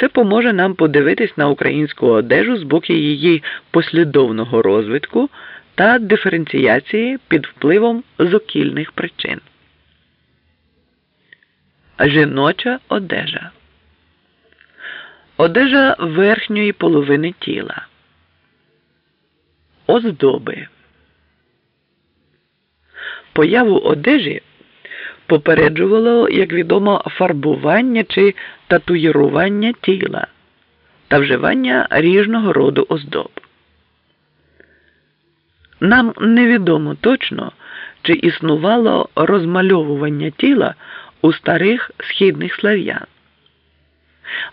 Це поможе нам подивитись на українську одежу з боку її послідовного розвитку та диференціації під впливом зокільних причин. Жіноча одежа. Одежа верхньої половини тіла. Оздоби. Появу одежі попереджувало, як відомо, фарбування чи татуїрування тіла та вживання ріжного роду оздоб. Нам невідомо точно, чи існувало розмальовування тіла у старих східних слав'ян.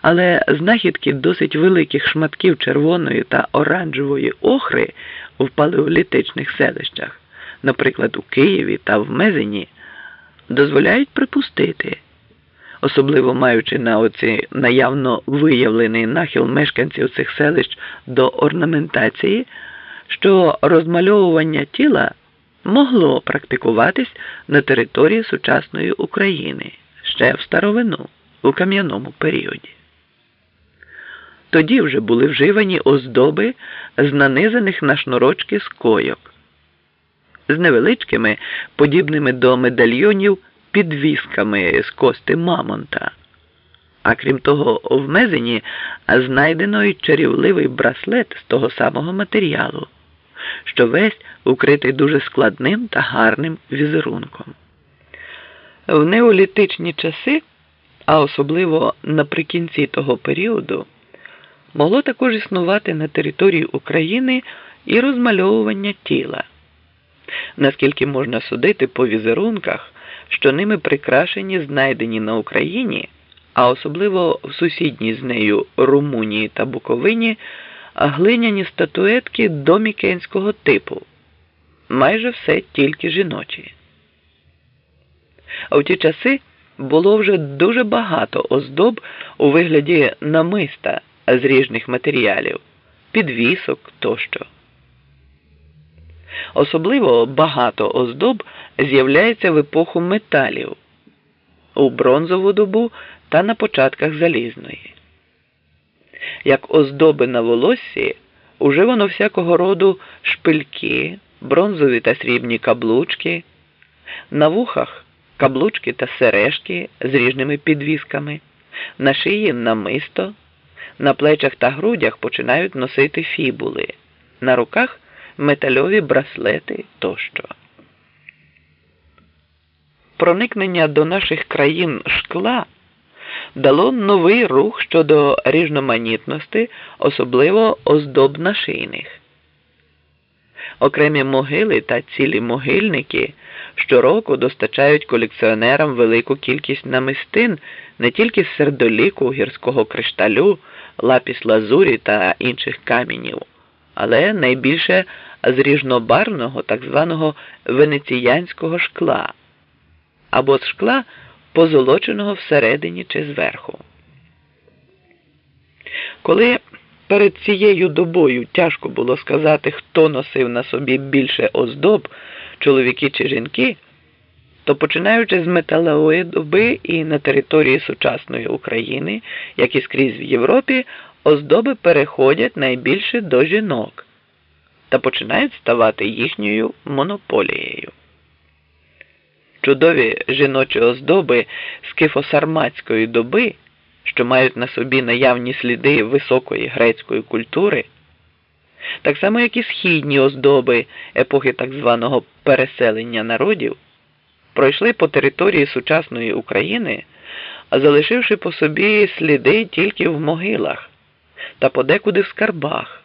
Але знахідки досить великих шматків червоної та оранжевої охри в палеолітичних селищах, наприклад, у Києві та в Мезені, дозволяють припустити, особливо маючи на оці наявно виявлений нахил мешканців цих селищ до орнаментації, що розмальовування тіла могло практикуватись на території сучасної України ще в старовину у кам'яному періоді. Тоді вже були вживані оздоби з нанизаних на шнурочки скойок, з невеличкими, подібними до медальйонів підвісками з кости Мамонта. А крім того, в мезені знайдено й чарівливий браслет з того самого матеріалу, що весь укритий дуже складним та гарним візерунком. В неолітичні часи, а особливо наприкінці того періоду, могло також існувати на території України і розмальовування тіла. Наскільки можна судити по візерунках, що ними прикрашені знайдені на Україні, а особливо в сусідній з нею Румунії та Буковині, глиняні статуетки домікенського типу, майже все тільки жіночі. А в ті часи було вже дуже багато оздоб у вигляді намиста з ріжних матеріалів, підвісок тощо. Особливо багато оздоб з'являється в епоху металів у бронзову добу та на початках залізної. Як оздоби на волоссі уживано всякого роду шпильки, бронзові та срібні каблучки, на вухах каблучки та сережки з ріжними підвісками, на шиї намисто, на плечах та грудях починають носити фібули, на руках метальові браслети тощо. Проникнення до наших країн шкла дало новий рух щодо різноманітності, особливо оздоб нашийних. Окремі могили та цілі могильники щороку достачають колекціонерам велику кількість намистин не тільки з сердоліку, гірського кришталю, лапіс лазурі та інших камінів, але найбільше з ріжнобарвного так званого венеціянського шкла або з шкла, позолоченого всередині чи зверху. Коли перед цією добою тяжко було сказати, хто носив на собі більше оздоб, чоловіки чи жінки, то починаючи з металової доби і на території сучасної України, як і скрізь в Європі, оздоби переходять найбільше до жінок та починають ставати їхньою монополією. Чудові жіночі оздоби скифосарматської доби, що мають на собі наявні сліди високої грецької культури, так само як і східні оздоби епохи так званого переселення народів, пройшли по території сучасної України, залишивши по собі сліди тільки в могилах та подекуди в скарбах,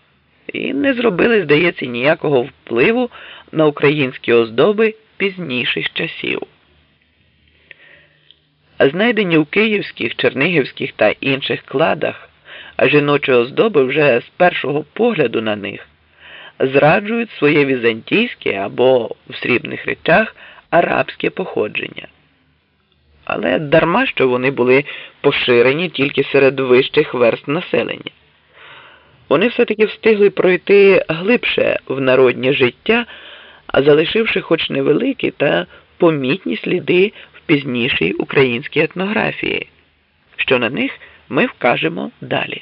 і не зробили, здається, ніякого впливу на українські оздоби пізніших часів. Знайдені в київських, чернигівських та інших кладах, а жіночі оздоби вже з першого погляду на них зраджують своє візантійське або в срібних речах арабське походження. Але дарма що вони були поширені тільки серед вищих верст населення. Вони все-таки встигли пройти глибше в народнє життя, а залишивши хоч невеликі та помітні сліди в пізнішій українській етнографії, що на них ми вкажемо далі.